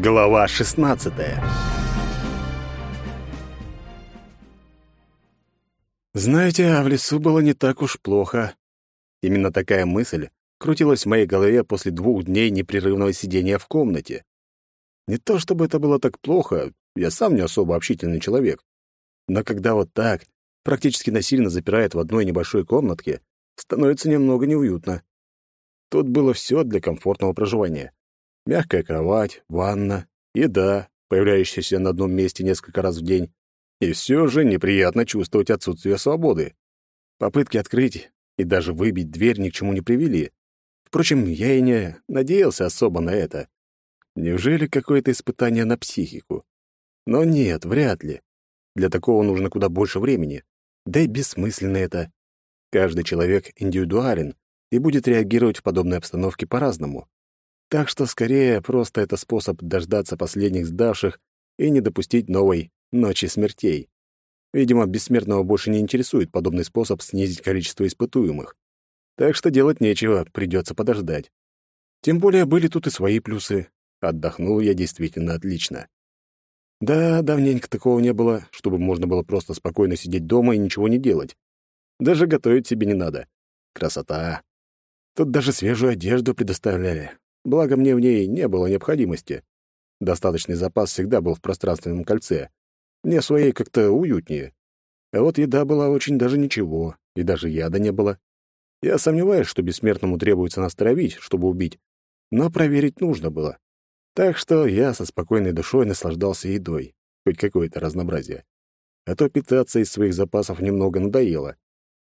Глава 16 Знаете, а в лесу было не так уж плохо. Именно такая мысль крутилась в моей голове после двух дней непрерывного сидения в комнате. Не то чтобы это было так плохо, я сам не особо общительный человек. Но когда вот так, практически насильно запирает в одной небольшой комнатке, становится немного неуютно. Тут было все для комфортного проживания. Мягкая кровать, ванна, еда, появляющаяся на одном месте несколько раз в день. И все же неприятно чувствовать отсутствие свободы. Попытки открыть и даже выбить дверь ни к чему не привели. Впрочем, я и не надеялся особо на это. Неужели какое-то испытание на психику? Но нет, вряд ли. Для такого нужно куда больше времени. Да и бессмысленно это. Каждый человек индивидуален и будет реагировать в подобной обстановке по-разному. Так что скорее просто это способ дождаться последних сдавших и не допустить новой ночи смертей. Видимо, бессмертного больше не интересует подобный способ снизить количество испытуемых. Так что делать нечего, придется подождать. Тем более были тут и свои плюсы. Отдохнул я действительно отлично. Да, давненько такого не было, чтобы можно было просто спокойно сидеть дома и ничего не делать. Даже готовить себе не надо. Красота. Тут даже свежую одежду предоставляли. Благо, мне в ней не было необходимости. Достаточный запас всегда был в пространственном кольце. Мне своей как-то уютнее. А вот еда была очень даже ничего, и даже яда не было. Я сомневаюсь, что бессмертному требуется нас травить, чтобы убить, но проверить нужно было. Так что я со спокойной душой наслаждался едой, хоть какое-то разнообразие. А то питаться из своих запасов немного надоело.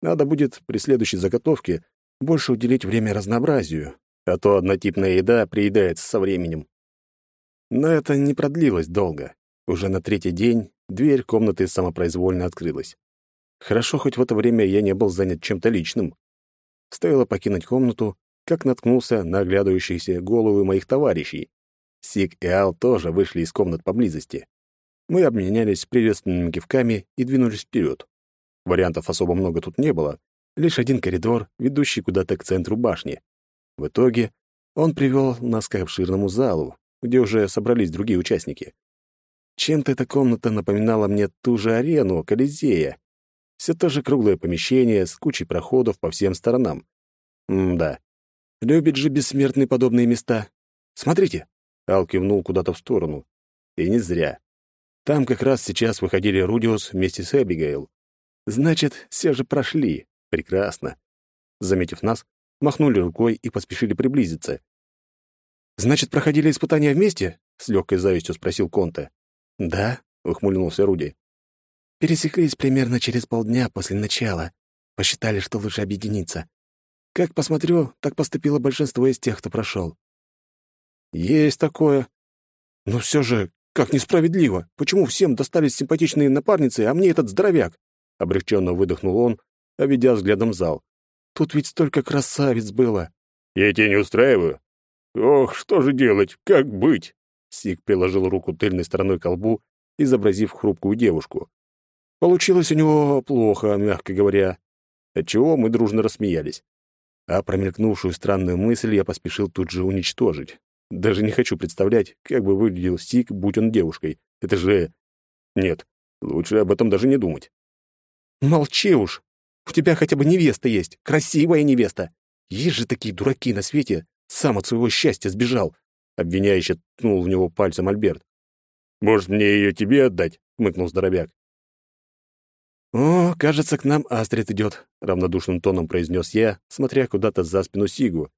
Надо будет при следующей заготовке больше уделить время разнообразию, а то однотипная еда приедается со временем. Но это не продлилось долго. Уже на третий день дверь комнаты самопроизвольно открылась. Хорошо, хоть в это время я не был занят чем-то личным. Стоило покинуть комнату, как наткнулся на оглядывающиеся головы моих товарищей. Сик и Ал тоже вышли из комнат поблизости. Мы обменялись приветственными кивками и двинулись вперед. Вариантов особо много тут не было, лишь один коридор, ведущий куда-то к центру башни. В итоге он привел нас к обширному залу, где уже собрались другие участники. Чем-то эта комната напоминала мне ту же арену Колизея. Все то же круглое помещение с кучей проходов по всем сторонам. М-да. Любит же бессмертные подобные места. Смотрите. Ал кивнул куда-то в сторону. И не зря. Там как раз сейчас выходили Рудиус вместе с Эбигейл. Значит, все же прошли. Прекрасно. Заметив нас, махнули рукой и поспешили приблизиться. «Значит, проходили испытания вместе?» — с легкой завистью спросил Конте. «Да», — ухмыльнулся Руди. «Пересеклись примерно через полдня после начала. Посчитали, что лучше объединиться. Как посмотрю, так поступило большинство из тех, кто прошел». «Есть такое. Но все же, как несправедливо. Почему всем достались симпатичные напарницы, а мне этот здоровяк?» Облегченно выдохнул он, обведя взглядом зал. Тут ведь столько красавиц было. Я тебя не устраиваю? Ох, что же делать? Как быть? Сик приложил руку тыльной стороной к колбу, изобразив хрупкую девушку. Получилось у него плохо, мягко говоря, отчего мы дружно рассмеялись. А промелькнувшую странную мысль я поспешил тут же уничтожить. Даже не хочу представлять, как бы выглядел Сик, будь он девушкой. Это же... Нет, лучше об этом даже не думать. «Молчи уж!» У тебя хотя бы невеста есть, красивая невеста. Есть же такие дураки на свете. Сам от своего счастья сбежал. Обвиняюще ткнул в него пальцем Альберт. «Может, мне ее тебе отдать?» — хмыкнул здоровяк. «О, кажется, к нам Астрид идет», — равнодушным тоном произнес я, смотря куда-то за спину Сигу.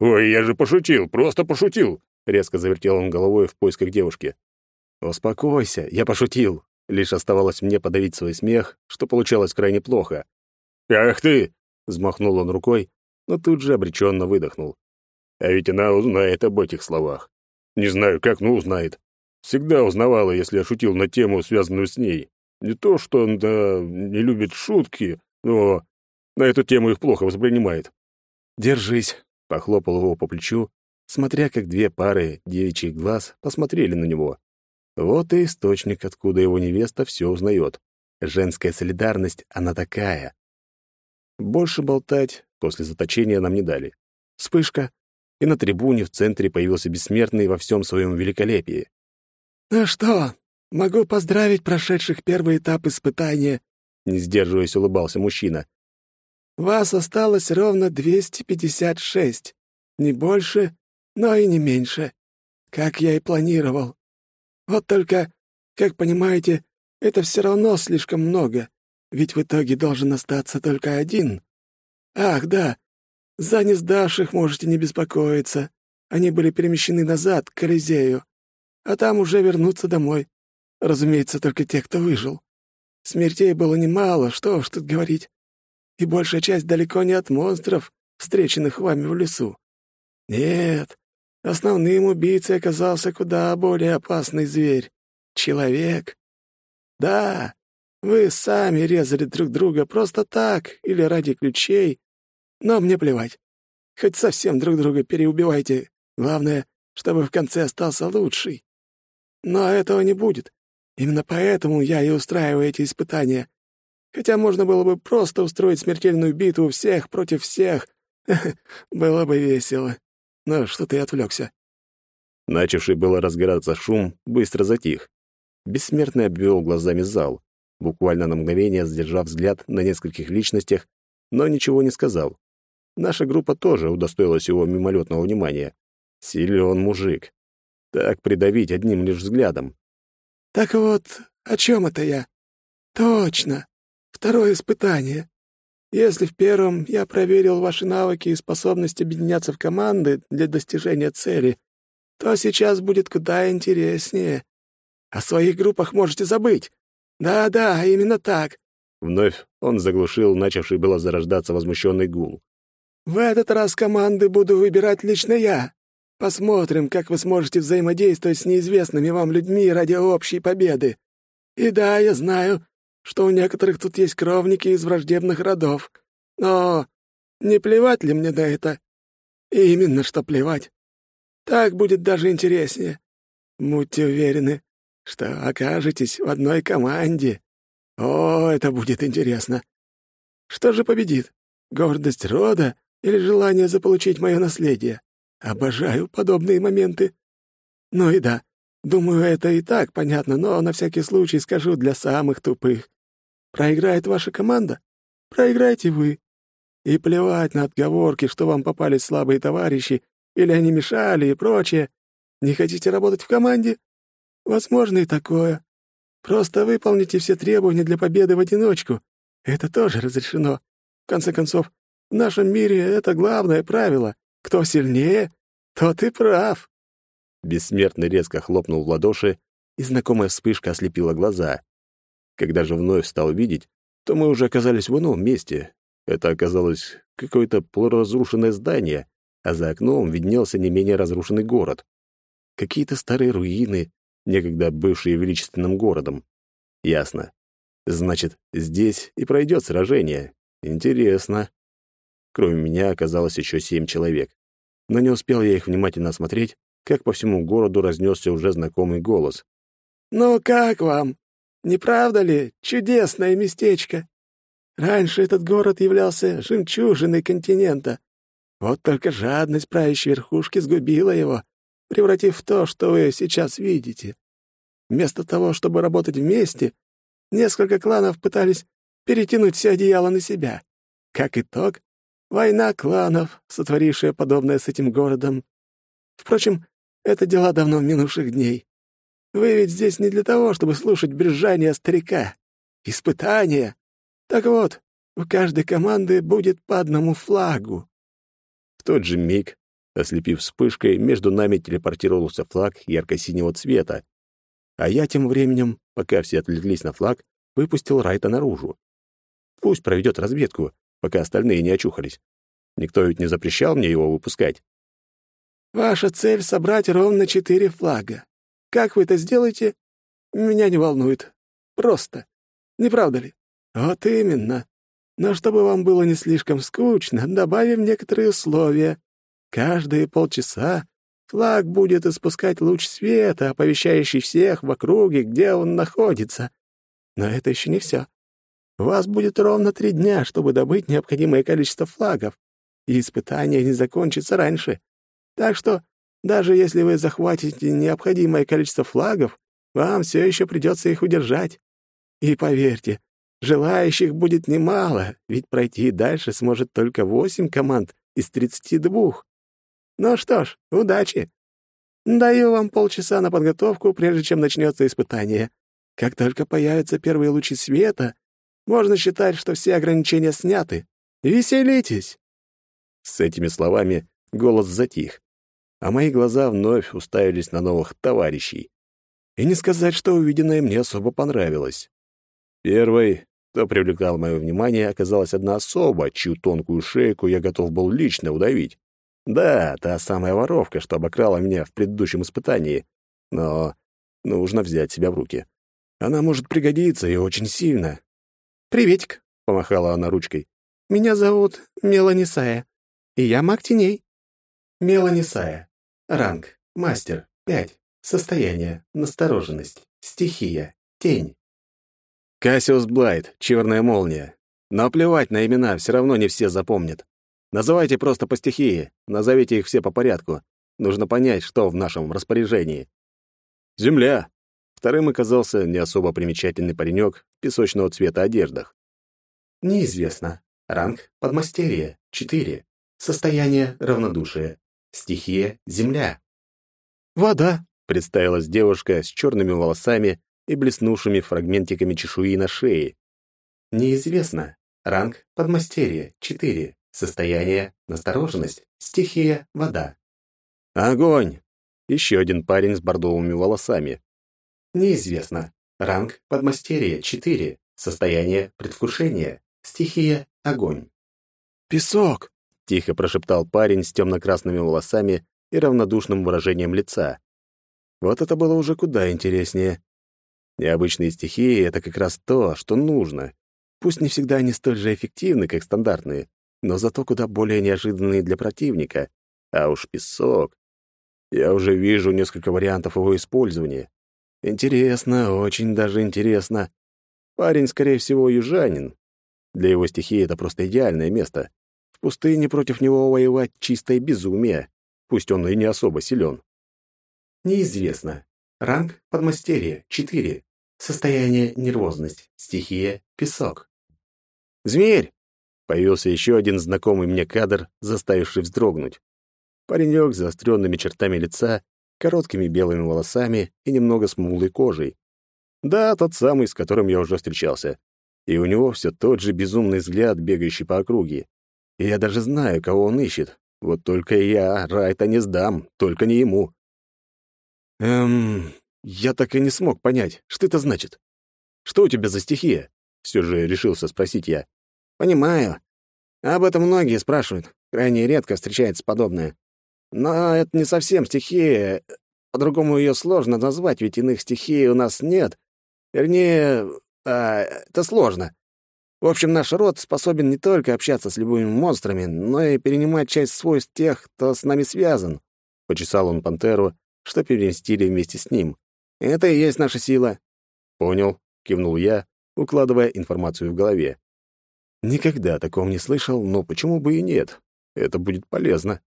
«Ой, я же пошутил, просто пошутил!» — резко завертел он головой в поисках девушки. «Успокойся, я пошутил». Лишь оставалось мне подавить свой смех, что получалось крайне плохо. «Ах ты!» — взмахнул он рукой, но тут же обреченно выдохнул. «А ведь она узнает об этих словах. Не знаю, как, но узнает. Всегда узнавала, если я шутил на тему, связанную с ней. Не то, что он да, не любит шутки, но на эту тему их плохо воспринимает». «Держись», — похлопал его по плечу, смотря как две пары девичьих глаз посмотрели на него. Вот и источник, откуда его невеста все узнает. Женская солидарность, она такая. Больше болтать после заточения нам не дали. Вспышка, и на трибуне в центре появился бессмертный во всем своем великолепии. «Ну что, могу поздравить прошедших первый этап испытания», — не сдерживаясь, улыбался мужчина. «Вас осталось ровно 256, не больше, но и не меньше, как я и планировал. Вот только, как понимаете, это все равно слишком много, ведь в итоге должен остаться только один. Ах, да, за несдавших можете не беспокоиться. Они были перемещены назад, к Колизею, а там уже вернуться домой. Разумеется, только те, кто выжил. Смертей было немало, что уж тут говорить. И большая часть далеко не от монстров, встреченных вами в лесу. Нет, основным убийцей оказался куда более опасный зверь — человек. Да, вы сами резали друг друга просто так или ради ключей, но мне плевать. Хоть совсем друг друга переубивайте. Главное, чтобы в конце остался лучший. Но этого не будет. Именно поэтому я и устраиваю эти испытания. Хотя можно было бы просто устроить смертельную битву всех против всех. Было бы весело. Но что ты отвлекся. Начавший было разгораться шум быстро затих. Бессмертный обвел глазами зал, буквально на мгновение сдержав взгляд на нескольких личностях, но ничего не сказал. Наша группа тоже удостоилась его мимолетного внимания. Силен мужик. Так придавить одним лишь взглядом. «Так вот, о чем это я?» «Точно. Второе испытание. Если в первом я проверил ваши навыки и способность объединяться в команды для достижения цели, то сейчас будет куда интереснее. О своих группах можете забыть. Да-да, именно так». Вновь он заглушил начавший было зарождаться возмущенный гул. «В этот раз команды буду выбирать лично я. Посмотрим, как вы сможете взаимодействовать с неизвестными вам людьми ради общей победы. И да, я знаю, что у некоторых тут есть кровники из враждебных родов. Но не плевать ли мне на это? И именно что плевать. Так будет даже интереснее. Будьте уверены, что окажетесь в одной команде. О, это будет интересно. Что же победит? Гордость рода или желание заполучить мое наследие? Обожаю подобные моменты. Ну и да, думаю, это и так понятно, но на всякий случай скажу для самых тупых. Проиграет ваша команда? Проиграйте вы. И плевать на отговорки, что вам попались слабые товарищи, или они мешали и прочее. Не хотите работать в команде? Возможно и такое. Просто выполните все требования для победы в одиночку. Это тоже разрешено. В конце концов, в нашем мире это главное правило. Кто сильнее, тот и прав. Бессмертный резко хлопнул в ладоши, и знакомая вспышка ослепила глаза. Когда же вновь стал видеть, то мы уже оказались в ином месте. Это оказалось какое-то полуразрушенное здание, а за окном виднелся не менее разрушенный город. Какие-то старые руины, некогда бывшие величественным городом. Ясно. Значит, здесь и пройдет сражение. Интересно. Кроме меня оказалось еще семь человек. Но не успел я их внимательно осмотреть, как по всему городу разнесся уже знакомый голос. «Ну как вам? Не правда ли? Чудесное местечко. Раньше этот город являлся жемчужиной континента. Вот только жадность правящей верхушки сгубила его, превратив в то, что вы сейчас видите. Вместо того, чтобы работать вместе, несколько кланов пытались перетянуть все одеяло на себя. Как итог, война кланов, сотворившая подобное с этим городом. Впрочем, это дела давно минувших дней. Вы ведь здесь не для того, чтобы слушать брюзжание старика. Испытания. Так вот, у каждой команды будет по одному флагу. В тот же миг Ослепив вспышкой, между нами телепортировался флаг ярко-синего цвета. А я тем временем, пока все отвлеклись на флаг, выпустил Райта наружу. Пусть проведет разведку, пока остальные не очухались. Никто ведь не запрещал мне его выпускать. «Ваша цель — собрать ровно четыре флага. Как вы это сделаете, меня не волнует. Просто. Не правда ли? Вот именно. Но чтобы вам было не слишком скучно, добавим некоторые условия. Каждые полчаса флаг будет испускать луч света, оповещающий всех в округе, где он находится. Но это еще не все. У вас будет ровно три дня, чтобы добыть необходимое количество флагов, и испытание не закончится раньше. Так что, даже если вы захватите необходимое количество флагов, вам все еще придется их удержать. И поверьте, желающих будет немало, ведь пройти дальше сможет только восемь команд из тридцати двух. Ну что ж, удачи. Даю вам полчаса на подготовку, прежде чем начнется испытание. Как только появятся первые лучи света, можно считать, что все ограничения сняты. Веселитесь!» С этими словами голос затих, а мои глаза вновь уставились на новых товарищей. И не сказать, что увиденное мне особо понравилось. Первой, кто привлекал мое внимание, оказалась одна особа, чью тонкую шейку я готов был лично удавить. Да, та самая воровка, что обокрала меня в предыдущем испытании. Но нужно взять себя в руки. Она может пригодиться и очень сильно. «Приветик», — помахала она ручкой. «Меня зовут Меланисая, и я маг теней». Меланисая. Ранг. Мастер. Пять. Состояние. Настороженность. Стихия. Тень. Кассиус Блайт. Черная молния. Но плевать на имена, все равно не все запомнят. Называйте просто по стихии, назовите их все по порядку. Нужно понять, что в нашем распоряжении. Земля. Вторым оказался не особо примечательный паренек в песочного цвета одеждах. Неизвестно. Ранг подмастерье. 4. Состояние равнодушие. Стихия земля. Вода, представилась девушка с черными волосами и блеснувшими фрагментиками чешуи на шее. Неизвестно. Ранг подмастерье. 4. Состояние настороженность. Стихия вода. Огонь. Еще один парень с бордовыми волосами. Неизвестно. Ранг подмастерье 4. Состояние предвкушения. Стихия огонь. Песок, тихо прошептал парень с темно-красными волосами и равнодушным выражением лица. Вот это было уже куда интереснее. Необычные стихии — это как раз то, что нужно. Пусть не всегда они столь же эффективны, как стандартные, но зато куда более неожиданные для противника. А уж песок. Я уже вижу несколько вариантов его использования. Интересно, очень даже интересно. Парень, скорее всего, южанин. Для его стихии это просто идеальное место. В пустыне против него воевать чистое безумие, пусть он и не особо силен. Неизвестно. Ранг подмастерье 4. Состояние нервозность. Стихия песок. Зверь! Появился еще один знакомый мне кадр, заставивший вздрогнуть. Паренек с заостренными чертами лица короткими белыми волосами и немного смуглой кожей. Да, тот самый, с которым я уже встречался. И у него все тот же безумный взгляд, бегающий по округе. И я даже знаю, кого он ищет. Вот только я Райта не сдам, только не ему. Эм, я так и не смог понять, что это значит. Что у тебя за стихия? Все же решился спросить я. Понимаю. Об этом многие спрашивают. Крайне редко встречается подобное. Но это не совсем стихия. По-другому ее сложно назвать, ведь иных стихий у нас нет. Вернее, а, это сложно. В общем, наш род способен не только общаться с любыми монстрами, но и перенимать часть свойств тех, кто с нами связан. Почесал он пантеру, что переместили вместе с ним. Это и есть наша сила. Понял, кивнул я, укладывая информацию в голове. Никогда о таком не слышал, но почему бы и нет? Это будет полезно.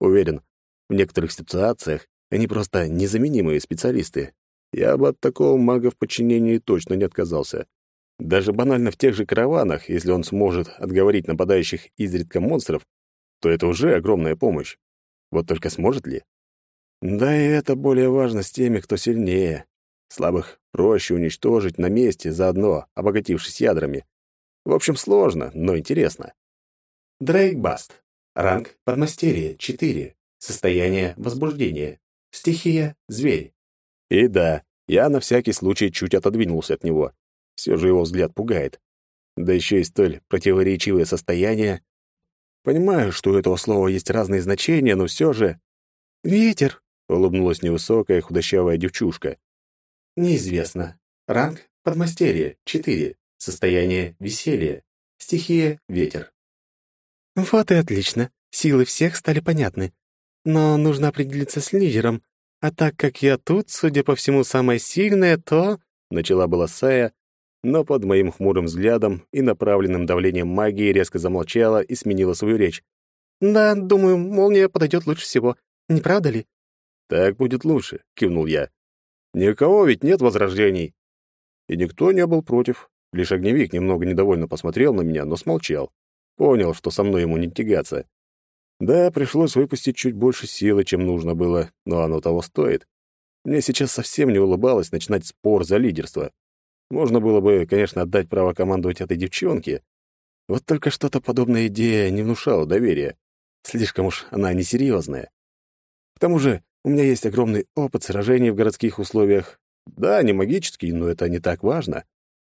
Уверен, в некоторых ситуациях они просто незаменимые специалисты. Я бы от такого мага в подчинении точно не отказался. Даже банально в тех же караванах, если он сможет отговорить нападающих изредка монстров, то это уже огромная помощь. Вот только сможет ли? Да и это более важно с теми, кто сильнее. Слабых проще уничтожить на месте, заодно обогатившись ядрами. В общем, сложно, но интересно. Дрейк Баст. Ранг подмастерье 4. Состояние возбуждения. Стихия зверь. И да, я на всякий случай чуть отодвинулся от него. Все же его взгляд пугает. Да еще и столь противоречивое состояние. Понимаю, что у этого слова есть разные значения, но все же... «Ветер!» — улыбнулась невысокая худощавая девчушка. «Неизвестно. Ранг подмастерье 4. Состояние веселья. Стихия ветер. «Вот и отлично. Силы всех стали понятны. Но нужно определиться с лидером. А так как я тут, судя по всему, самая сильная, то...» Начала была Сая, но под моим хмурым взглядом и направленным давлением магии резко замолчала и сменила свою речь. «Да, думаю, молния подойдет лучше всего. Не правда ли?» «Так будет лучше», — кивнул я. «Ни у кого ведь нет возражений». И никто не был против. Лишь огневик немного недовольно посмотрел на меня, но смолчал. Понял, что со мной ему не тягаться. Да, пришлось выпустить чуть больше силы, чем нужно было, но оно того стоит. Мне сейчас совсем не улыбалось начинать спор за лидерство. Можно было бы, конечно, отдать право командовать этой девчонке. Вот только что-то подобная идея не внушала доверия. Слишком уж она несерьезная. К тому же у меня есть огромный опыт сражений в городских условиях. Да, не магический, но это не так важно.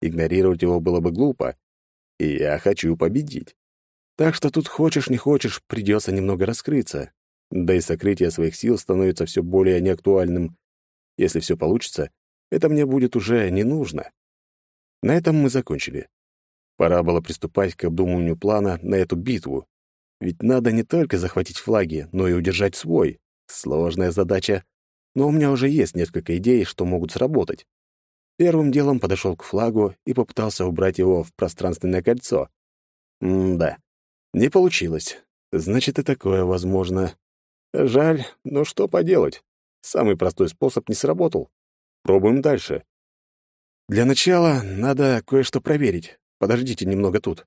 Игнорировать его было бы глупо. И я хочу победить. Так что тут хочешь не хочешь, придется немного раскрыться. Да и сокрытие своих сил становится все более неактуальным. Если все получится, это мне будет уже не нужно. На этом мы закончили. Пора было приступать к обдумыванию плана на эту битву. Ведь надо не только захватить флаги, но и удержать свой. Сложная задача. Но у меня уже есть несколько идей, что могут сработать. Первым делом подошел к флагу и попытался убрать его в пространственное кольцо. М-да. Не получилось. Значит, и такое возможно. Жаль, но что поделать? Самый простой способ не сработал. Пробуем дальше. Для начала надо кое-что проверить. Подождите немного тут.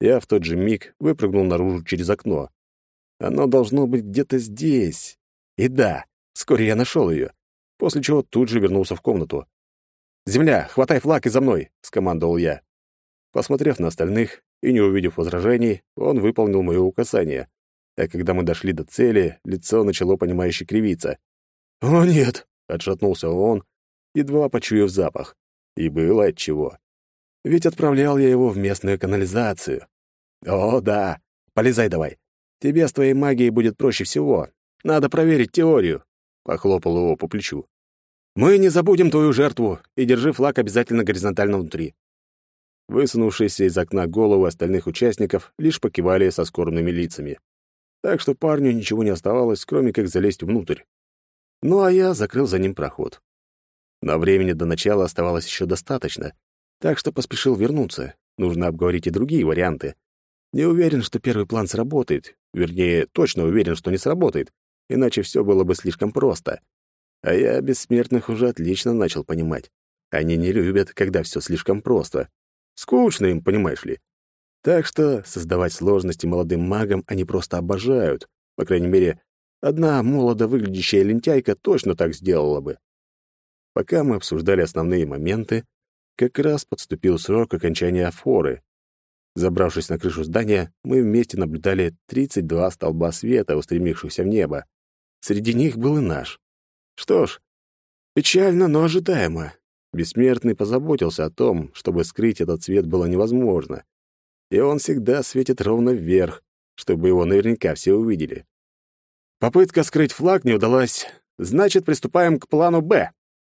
Я в тот же миг выпрыгнул наружу через окно. Оно должно быть где-то здесь. И да, вскоре я нашел ее, после чего тут же вернулся в комнату. «Земля, хватай флаг и за мной!» — скомандовал я. Посмотрев на остальных и не увидев возражений, он выполнил мое указание. А когда мы дошли до цели, лицо начало понимающе кривиться. «О, нет!» — отшатнулся он, едва почуяв запах. И было отчего. Ведь отправлял я его в местную канализацию. «О, да! Полезай давай! Тебе с твоей магией будет проще всего. Надо проверить теорию!» — похлопал его по плечу. «Мы не забудем твою жертву, и держи флаг обязательно горизонтально внутри. Высунувшиеся из окна головы остальных участников лишь покивали со скорбными лицами. Так что парню ничего не оставалось, кроме как залезть внутрь. Ну а я закрыл за ним проход. На времени до начала оставалось еще достаточно, так что поспешил вернуться. Нужно обговорить и другие варианты. Не уверен, что первый план сработает. Вернее, точно уверен, что не сработает, иначе все было бы слишком просто. А я бессмертных уже отлично начал понимать. Они не любят, когда все слишком просто. Скучно им, понимаешь ли. Так что создавать сложности молодым магам они просто обожают. По крайней мере, одна молодо выглядящая лентяйка точно так сделала бы. Пока мы обсуждали основные моменты, как раз подступил срок окончания форы. Забравшись на крышу здания, мы вместе наблюдали 32 столба света, устремившихся в небо. Среди них был и наш. Что ж, печально, но ожидаемо. Бессмертный позаботился о том, чтобы скрыть этот свет было невозможно. И он всегда светит ровно вверх, чтобы его наверняка все увидели. Попытка скрыть флаг не удалась. Значит, приступаем к плану «Б».